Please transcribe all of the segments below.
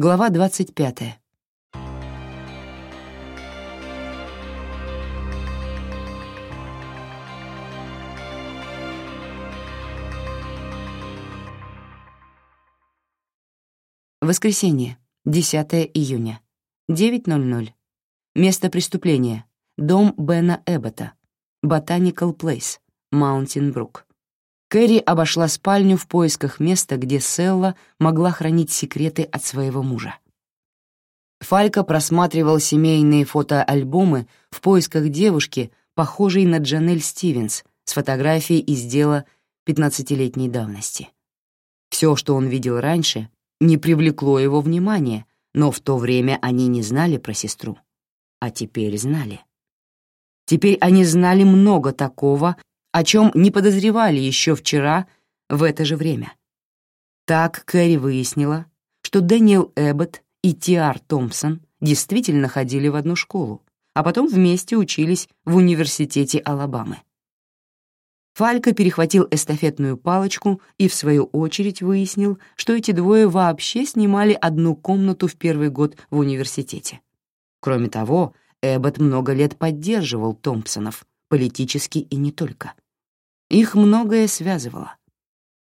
Глава 25. Воскресенье, 10 июня, 9.00. Место преступления. Дом Бена Эббота. Ботаникал Плейс, Маунтин-Брук. Кэрри обошла спальню в поисках места, где Селла могла хранить секреты от своего мужа. Фалька просматривал семейные фотоальбомы в поисках девушки, похожей на Джанель Стивенс, с фотографией из дела 15-летней давности. Все, что он видел раньше, не привлекло его внимания, но в то время они не знали про сестру. А теперь знали. Теперь они знали много такого, о чем не подозревали еще вчера в это же время. Так Кэрри выяснила, что Дэниел Эббот и Тиар Томпсон действительно ходили в одну школу, а потом вместе учились в университете Алабамы. Фалька перехватил эстафетную палочку и, в свою очередь, выяснил, что эти двое вообще снимали одну комнату в первый год в университете. Кроме того, Эббот много лет поддерживал Томпсонов, политически и не только. Их многое связывало.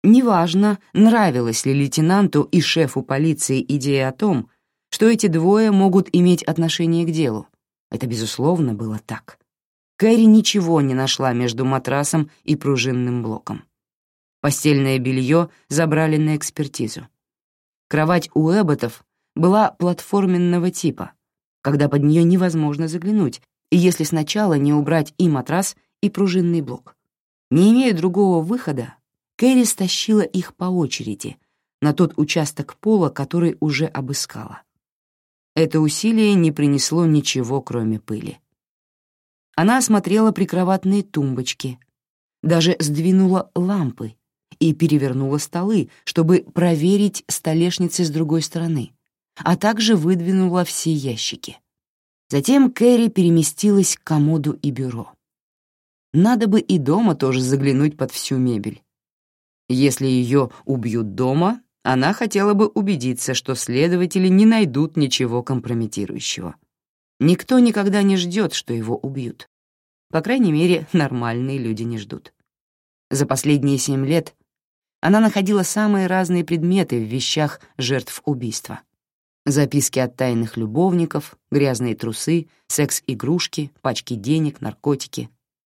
Неважно, нравилась ли лейтенанту и шефу полиции идея о том, что эти двое могут иметь отношение к делу. Это, безусловно, было так. Кэрри ничего не нашла между матрасом и пружинным блоком. Постельное белье забрали на экспертизу. Кровать у Эбботов была платформенного типа, когда под нее невозможно заглянуть, если сначала не убрать и матрас, и пружинный блок. Не имея другого выхода, Кэрри стащила их по очереди на тот участок пола, который уже обыскала. Это усилие не принесло ничего, кроме пыли. Она осмотрела прикроватные тумбочки, даже сдвинула лампы и перевернула столы, чтобы проверить столешницы с другой стороны, а также выдвинула все ящики. Затем Кэрри переместилась к комоду и бюро. Надо бы и дома тоже заглянуть под всю мебель. Если ее убьют дома, она хотела бы убедиться, что следователи не найдут ничего компрометирующего. Никто никогда не ждет, что его убьют. По крайней мере, нормальные люди не ждут. За последние семь лет она находила самые разные предметы в вещах жертв убийства — Записки от тайных любовников, грязные трусы, секс-игрушки, пачки денег, наркотики.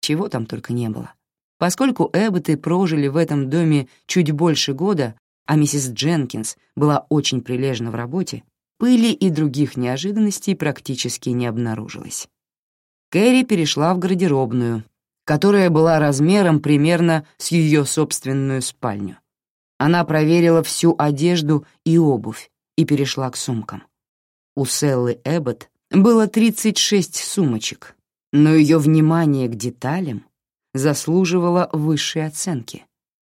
Чего там только не было. Поскольку Эбботы прожили в этом доме чуть больше года, а миссис Дженкинс была очень прилежна в работе, пыли и других неожиданностей практически не обнаружилось. Кэрри перешла в гардеробную, которая была размером примерно с ее собственную спальню. Она проверила всю одежду и обувь, и перешла к сумкам. У Селлы Эббот было 36 сумочек, но ее внимание к деталям заслуживало высшей оценки.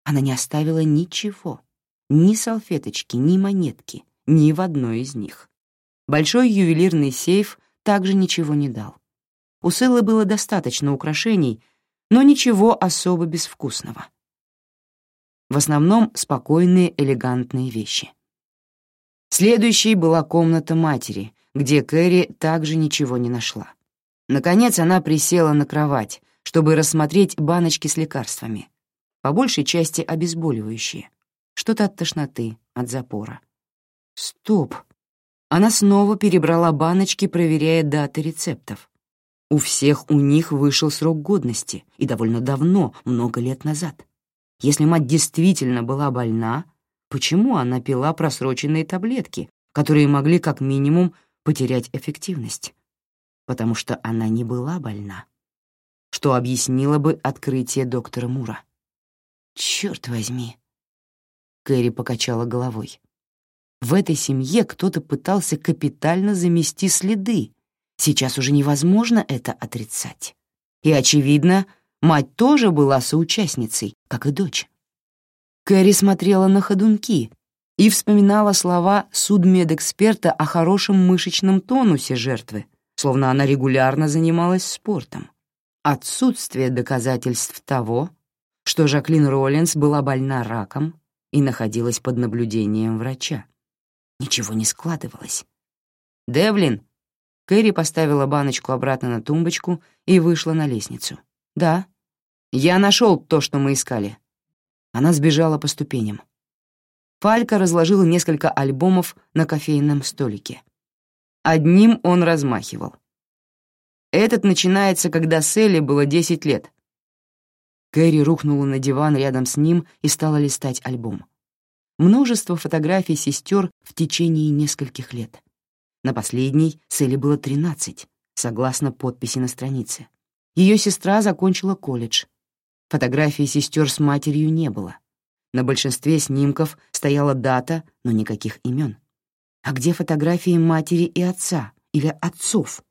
Она не оставила ничего, ни салфеточки, ни монетки, ни в одной из них. Большой ювелирный сейф также ничего не дал. У Селлы было достаточно украшений, но ничего особо безвкусного. В основном спокойные, элегантные вещи — Следующей была комната матери, где Кэрри также ничего не нашла. Наконец она присела на кровать, чтобы рассмотреть баночки с лекарствами, по большей части обезболивающие, что-то от тошноты, от запора. Стоп! Она снова перебрала баночки, проверяя даты рецептов. У всех у них вышел срок годности, и довольно давно, много лет назад. Если мать действительно была больна, почему она пила просроченные таблетки, которые могли как минимум потерять эффективность. Потому что она не была больна. Что объяснило бы открытие доктора Мура. «Чёрт возьми!» Кэрри покачала головой. В этой семье кто-то пытался капитально замести следы. Сейчас уже невозможно это отрицать. И, очевидно, мать тоже была соучастницей, как и дочь. Кэрри смотрела на ходунки и вспоминала слова судмедэксперта о хорошем мышечном тонусе жертвы, словно она регулярно занималась спортом. Отсутствие доказательств того, что Жаклин Роллинс была больна раком и находилась под наблюдением врача. Ничего не складывалось. «Девлин!» Кэрри поставила баночку обратно на тумбочку и вышла на лестницу. «Да, я нашел то, что мы искали». Она сбежала по ступеням. Фалька разложил несколько альбомов на кофейном столике. Одним он размахивал. Этот начинается, когда Селли было 10 лет. Кэрри рухнула на диван рядом с ним и стала листать альбом. Множество фотографий сестер в течение нескольких лет. На последней Селли было 13, согласно подписи на странице. Ее сестра закончила колледж. Фотографий сестер с матерью не было. На большинстве снимков стояла дата, но никаких имен. А где фотографии матери и отца или отцов?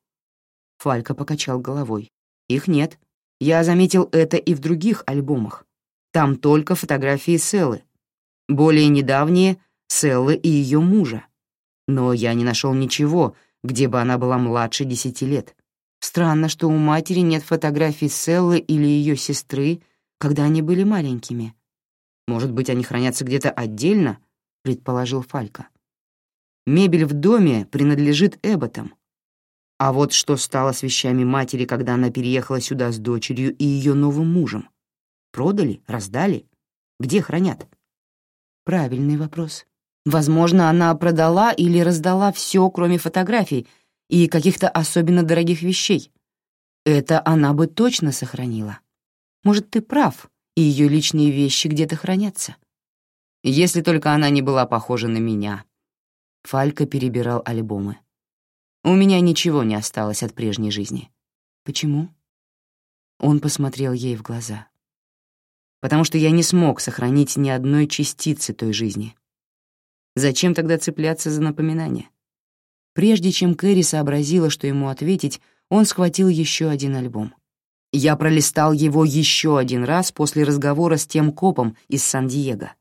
Фалька покачал головой. Их нет. Я заметил это и в других альбомах. Там только фотографии Селлы. Более недавние — Селлы и ее мужа. Но я не нашел ничего, где бы она была младше десяти лет. Странно, что у матери нет фотографий Селлы или ее сестры, когда они были маленькими. Может быть, они хранятся где-то отдельно, предположил Фалька. Мебель в доме принадлежит Эбботам, а вот что стало с вещами матери, когда она переехала сюда с дочерью и ее новым мужем? Продали? Раздали? Где хранят? Правильный вопрос. Возможно, она продала или раздала все, кроме фотографий и каких-то особенно дорогих вещей. Это она бы точно сохранила. Может, ты прав, и ее личные вещи где-то хранятся. Если только она не была похожа на меня. Фалька перебирал альбомы. У меня ничего не осталось от прежней жизни. Почему? Он посмотрел ей в глаза. Потому что я не смог сохранить ни одной частицы той жизни. Зачем тогда цепляться за напоминания? Прежде чем Кэрри сообразила, что ему ответить, он схватил еще один альбом. Я пролистал его еще один раз после разговора с тем копом из Сан-Диего.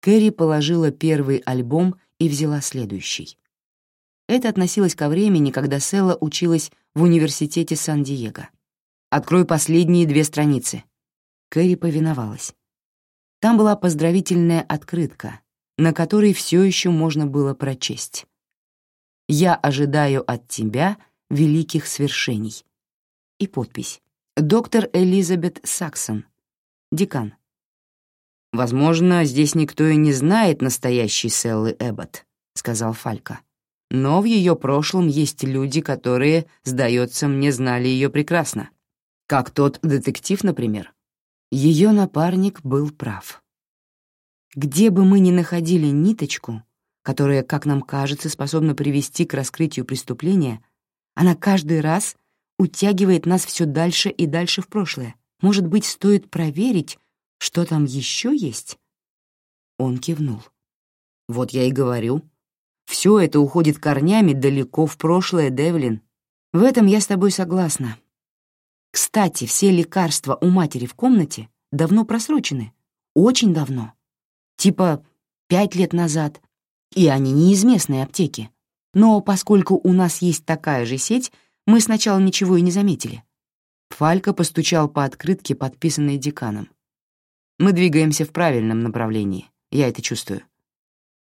Кэрри положила первый альбом и взяла следующий. Это относилось ко времени, когда Селла училась в университете Сан-Диего. «Открой последние две страницы». Кэрри повиновалась. Там была поздравительная открытка, на которой все еще можно было прочесть. «Я ожидаю от тебя великих свершений». И подпись. Доктор Элизабет Саксон, декан. «Возможно, здесь никто и не знает настоящей Селлы Эббот», — сказал Фалька. Но в ее прошлом есть люди, которые, сдается мне, знали ее прекрасно. Как тот детектив, например. Ее напарник был прав. Где бы мы ни находили ниточку, которая, как нам кажется, способна привести к раскрытию преступления, она каждый раз утягивает нас все дальше и дальше в прошлое. Может быть, стоит проверить, что там еще есть? Он кивнул. Вот я и говорю, все это уходит корнями далеко в прошлое, Девлин. В этом я с тобой согласна. Кстати, все лекарства у матери в комнате давно просрочены. Очень давно. Типа пять лет назад. И они не из местной аптеки. Но поскольку у нас есть такая же сеть, мы сначала ничего и не заметили. Фалька постучал по открытке, подписанной деканом. Мы двигаемся в правильном направлении. Я это чувствую.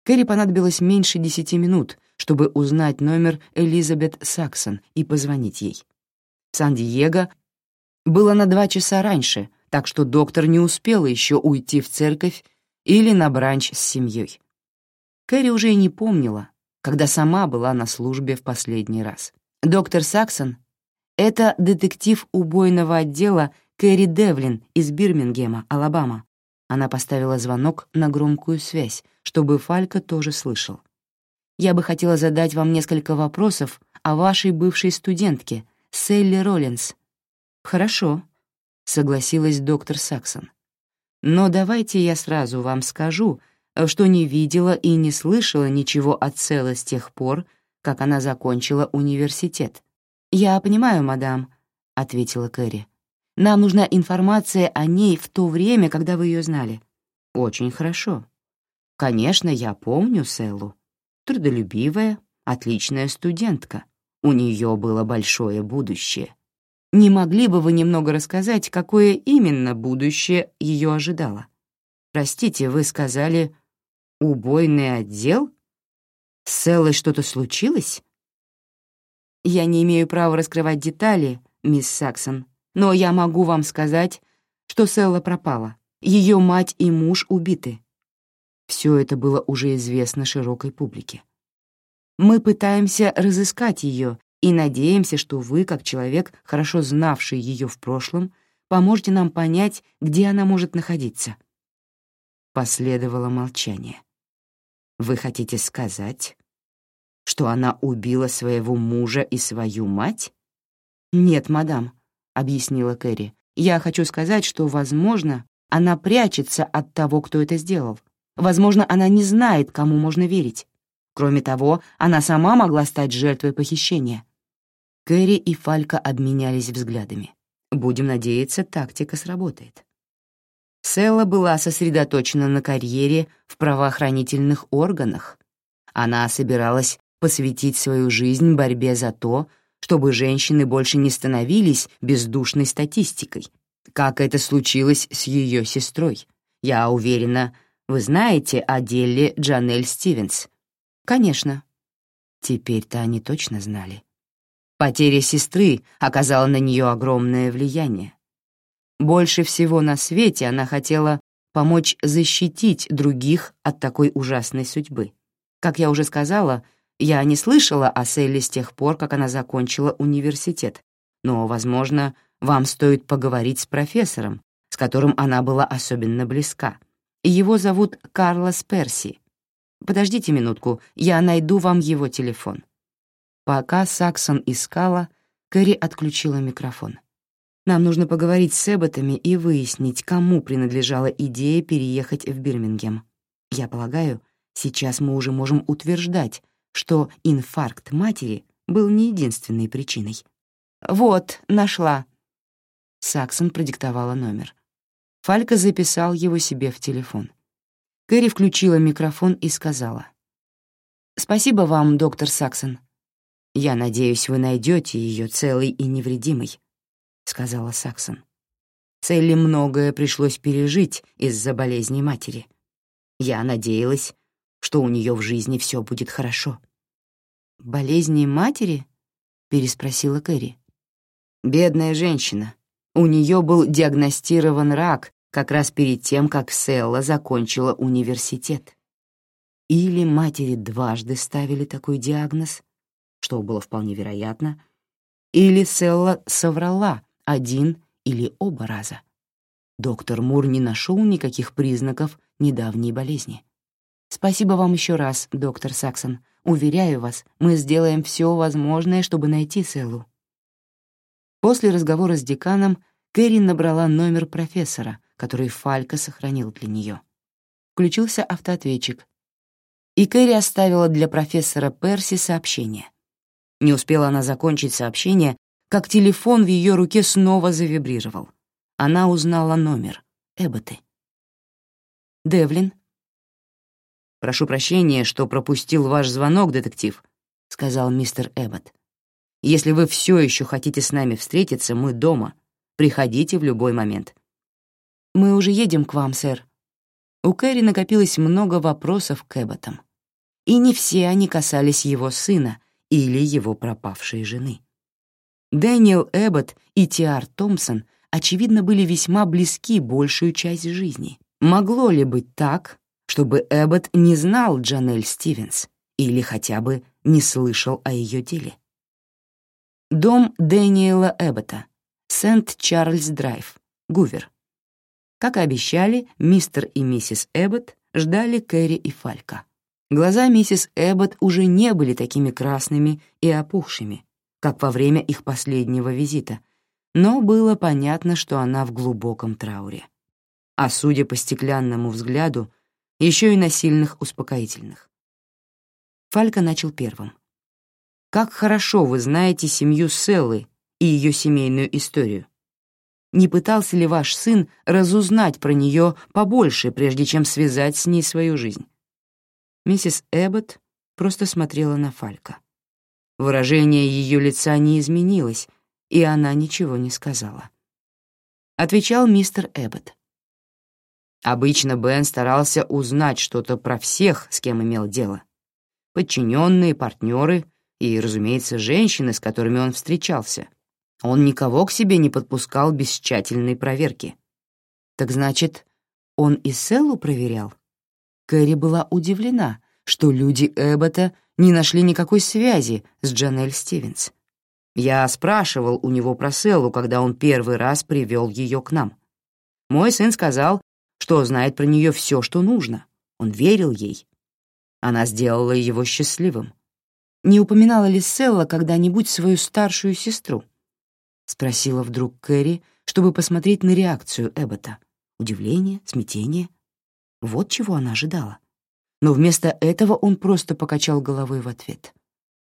Кэрри понадобилось меньше десяти минут, чтобы узнать номер Элизабет Саксон и позвонить ей. Сан-Диего было на два часа раньше, так что доктор не успел еще уйти в церковь или на бранч с семьей. Кэрри уже и не помнила, когда сама была на службе в последний раз. Доктор Саксон — это детектив убойного отдела Кэрри Девлин из Бирмингема, Алабама. Она поставила звонок на громкую связь, чтобы Фалька тоже слышал. «Я бы хотела задать вам несколько вопросов о вашей бывшей студентке, Селли Роллинс». «Хорошо», — согласилась доктор Саксон. «Но давайте я сразу вам скажу, что не видела и не слышала ничего от Селлы с тех пор, как она закончила университет». «Я понимаю, мадам», — ответила Кэрри. Нам нужна информация о ней в то время, когда вы ее знали. Очень хорошо. Конечно, я помню Селлу. Трудолюбивая, отличная студентка. У нее было большое будущее. Не могли бы вы немного рассказать, какое именно будущее ее ожидало? Простите, вы сказали «убойный отдел»? С Селлой что-то случилось? Я не имею права раскрывать детали, мисс Саксон, но я могу вам сказать, что Селла пропала. Ее мать и муж убиты. Все это было уже известно широкой публике. Мы пытаемся разыскать ее и надеемся, что вы, как человек, хорошо знавший ее в прошлом, поможете нам понять, где она может находиться. Последовало молчание. Вы хотите сказать, что она убила своего мужа и свою мать? Нет, мадам, объяснила Кэрри. Я хочу сказать, что, возможно, она прячется от того, кто это сделал. Возможно, она не знает, кому можно верить. Кроме того, она сама могла стать жертвой похищения. Кэрри и Фалька обменялись взглядами. Будем надеяться, тактика сработает. Селла была сосредоточена на карьере в правоохранительных органах. Она собиралась посвятить свою жизнь борьбе за то, чтобы женщины больше не становились бездушной статистикой, как это случилось с ее сестрой. Я уверена, вы знаете о деле Джанель Стивенс. Конечно. Теперь-то они точно знали. Потеря сестры оказала на нее огромное влияние. Больше всего на свете она хотела помочь защитить других от такой ужасной судьбы. Как я уже сказала, я не слышала о Селле с тех пор, как она закончила университет, но, возможно, вам стоит поговорить с профессором, с которым она была особенно близка. Его зовут Карлос Перси. Подождите минутку, я найду вам его телефон. Пока Саксон искала, Кэрри отключила микрофон. «Нам нужно поговорить с Эбботами и выяснить, кому принадлежала идея переехать в Бирмингем. Я полагаю, сейчас мы уже можем утверждать, что инфаркт матери был не единственной причиной. «Вот, нашла». Саксон продиктовала номер. Фалька записал его себе в телефон. Кэрри включила микрофон и сказала. «Спасибо вам, доктор Саксон. «Я надеюсь, вы найдете ее целой и невредимой», — сказала Саксон. Целли многое пришлось пережить из-за болезни матери. Я надеялась, что у нее в жизни все будет хорошо. «Болезни матери?» — переспросила Кэрри. «Бедная женщина. У нее был диагностирован рак как раз перед тем, как Селла закончила университет. Или матери дважды ставили такой диагноз, что было вполне вероятно, или Селла соврала один или оба раза. Доктор Мур не нашел никаких признаков недавней болезни. «Спасибо вам еще раз, доктор Саксон. Уверяю вас, мы сделаем все возможное, чтобы найти Селлу». После разговора с деканом Кэрри набрала номер профессора, который Фалька сохранил для нее. Включился автоответчик, и Кэрри оставила для профессора Перси сообщение. Не успела она закончить сообщение, как телефон в ее руке снова завибрировал. Она узнала номер. Эбботы. «Девлин?» «Прошу прощения, что пропустил ваш звонок, детектив», — сказал мистер Эббот. «Если вы все еще хотите с нами встретиться, мы дома. Приходите в любой момент». «Мы уже едем к вам, сэр». У Кэрри накопилось много вопросов к Эбботам. И не все они касались его сына — или его пропавшей жены. Дэниел Эббот и Тиар Томпсон, очевидно, были весьма близки большую часть жизни. Могло ли быть так, чтобы Эббот не знал Джанель Стивенс или хотя бы не слышал о ее деле? Дом Дэниела Эббота, Сент-Чарльз-Драйв, Гувер. Как и обещали, мистер и миссис Эббот ждали Кэрри и Фалька. Глаза миссис Эббот уже не были такими красными и опухшими, как во время их последнего визита, но было понятно, что она в глубоком трауре. А судя по стеклянному взгляду, еще и на сильных успокоительных. Фалька начал первым. «Как хорошо вы знаете семью Селлы и ее семейную историю. Не пытался ли ваш сын разузнать про нее побольше, прежде чем связать с ней свою жизнь?» Миссис Эббот просто смотрела на Фалька. Выражение ее лица не изменилось, и она ничего не сказала. Отвечал мистер Эббот. Обычно Бен старался узнать что-то про всех, с кем имел дело. подчиненные, партнеры и, разумеется, женщины, с которыми он встречался. Он никого к себе не подпускал без тщательной проверки. Так значит, он и Селлу проверял? Кэрри была удивлена, что люди Эббота не нашли никакой связи с Джанель Стивенс. Я спрашивал у него про Селлу, когда он первый раз привел ее к нам. Мой сын сказал, что знает про нее все, что нужно. Он верил ей. Она сделала его счастливым. Не упоминала ли Селла когда-нибудь свою старшую сестру? Спросила вдруг Кэрри, чтобы посмотреть на реакцию Эббота. Удивление, смятение. Вот чего она ожидала. Но вместо этого он просто покачал головой в ответ.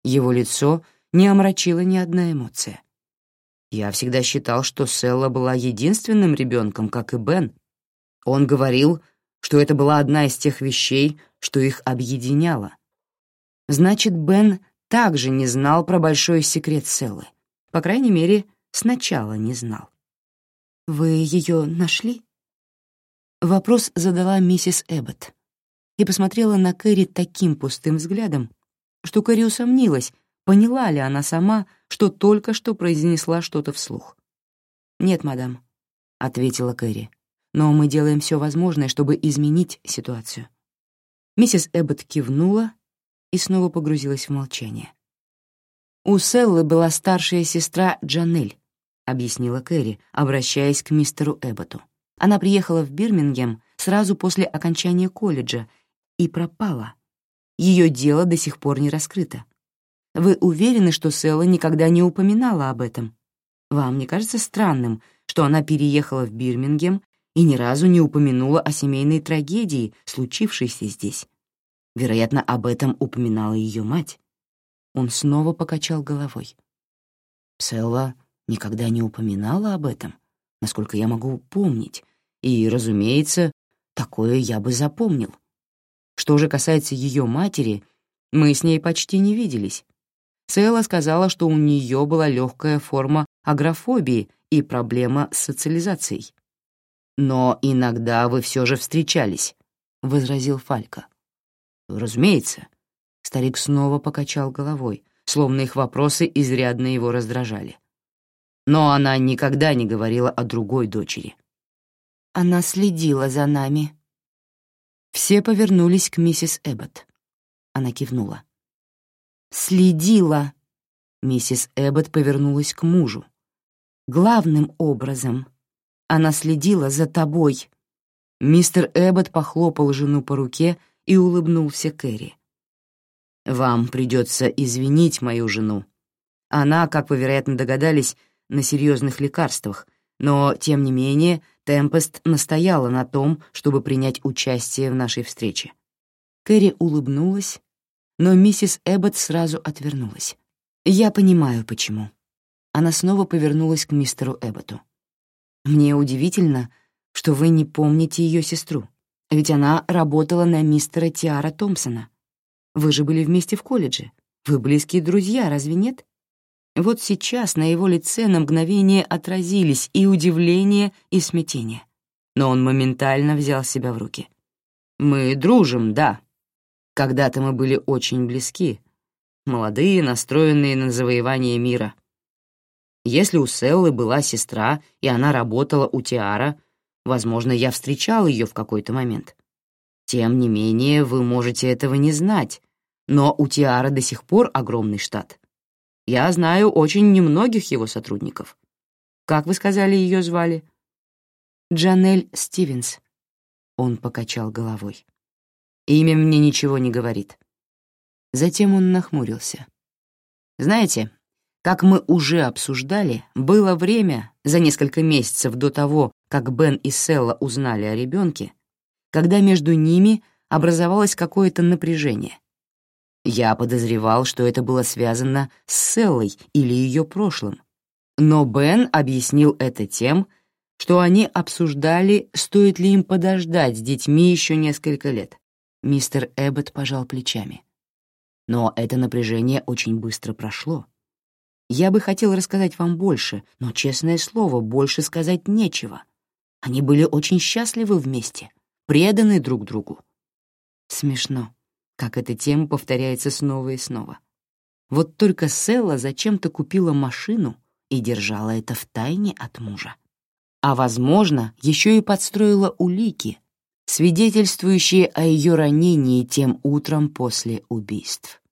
Его лицо не омрачило ни одна эмоция. Я всегда считал, что Селла была единственным ребенком, как и Бен. Он говорил, что это была одна из тех вещей, что их объединяло. Значит, Бен также не знал про большой секрет Селлы. По крайней мере, сначала не знал. «Вы ее нашли?» Вопрос задала миссис Эббот и посмотрела на Кэрри таким пустым взглядом, что Кэрри усомнилась, поняла ли она сама, что только что произнесла что-то вслух. «Нет, мадам», — ответила Кэрри, «но мы делаем все возможное, чтобы изменить ситуацию». Миссис Эббот кивнула и снова погрузилась в молчание. «У Селлы была старшая сестра Джанель», — объяснила Кэрри, обращаясь к мистеру Эбботу. Она приехала в Бирмингем сразу после окончания колледжа и пропала. Ее дело до сих пор не раскрыто. Вы уверены, что Селла никогда не упоминала об этом? Вам не кажется странным, что она переехала в Бирмингем и ни разу не упомянула о семейной трагедии, случившейся здесь? Вероятно, об этом упоминала ее мать. Он снова покачал головой. Селла никогда не упоминала об этом, насколько я могу помнить, и, разумеется, такое я бы запомнил. Что же касается ее матери, мы с ней почти не виделись. Сэла сказала, что у нее была легкая форма агрофобии и проблема с социализацией. «Но иногда вы все же встречались», — возразил Фалька. «Разумеется». Старик снова покачал головой, словно их вопросы изрядно его раздражали. Но она никогда не говорила о другой дочери. Она следила за нами. Все повернулись к миссис Эббот. Она кивнула. «Следила!» Миссис Эббот повернулась к мужу. «Главным образом. Она следила за тобой». Мистер Эббот похлопал жену по руке и улыбнулся Кэрри. «Вам придется извинить мою жену. Она, как вы, вероятно, догадались, на серьезных лекарствах, но, тем не менее, Темпест настояла на том, чтобы принять участие в нашей встрече. Кэрри улыбнулась, но миссис Эббот сразу отвернулась. «Я понимаю, почему». Она снова повернулась к мистеру Эбботу. «Мне удивительно, что вы не помните ее сестру, ведь она работала на мистера Тиара Томпсона. Вы же были вместе в колледже. Вы близкие друзья, разве нет?» Вот сейчас на его лице на мгновение отразились и удивление, и смятение. Но он моментально взял себя в руки. «Мы дружим, да. Когда-то мы были очень близки, молодые, настроенные на завоевание мира. Если у Селлы была сестра, и она работала у Тиара, возможно, я встречал ее в какой-то момент. Тем не менее, вы можете этого не знать, но у Тиара до сих пор огромный штат. Я знаю очень немногих его сотрудников. Как вы сказали, ее звали? Джанель Стивенс. Он покачал головой. Имя мне ничего не говорит. Затем он нахмурился. Знаете, как мы уже обсуждали, было время, за несколько месяцев до того, как Бен и Селла узнали о ребенке, когда между ними образовалось какое-то напряжение, я подозревал, что это было связано с Селлой или ее прошлым. Но Бен объяснил это тем, что они обсуждали, стоит ли им подождать с детьми еще несколько лет. Мистер Эббот пожал плечами. Но это напряжение очень быстро прошло. Я бы хотел рассказать вам больше, но, честное слово, больше сказать нечего. Они были очень счастливы вместе, преданы друг другу. Смешно. Как эта тема повторяется снова и снова. Вот только Селла зачем-то купила машину и держала это в тайне от мужа. А, возможно, еще и подстроила улики, свидетельствующие о ее ранении тем утром после убийств.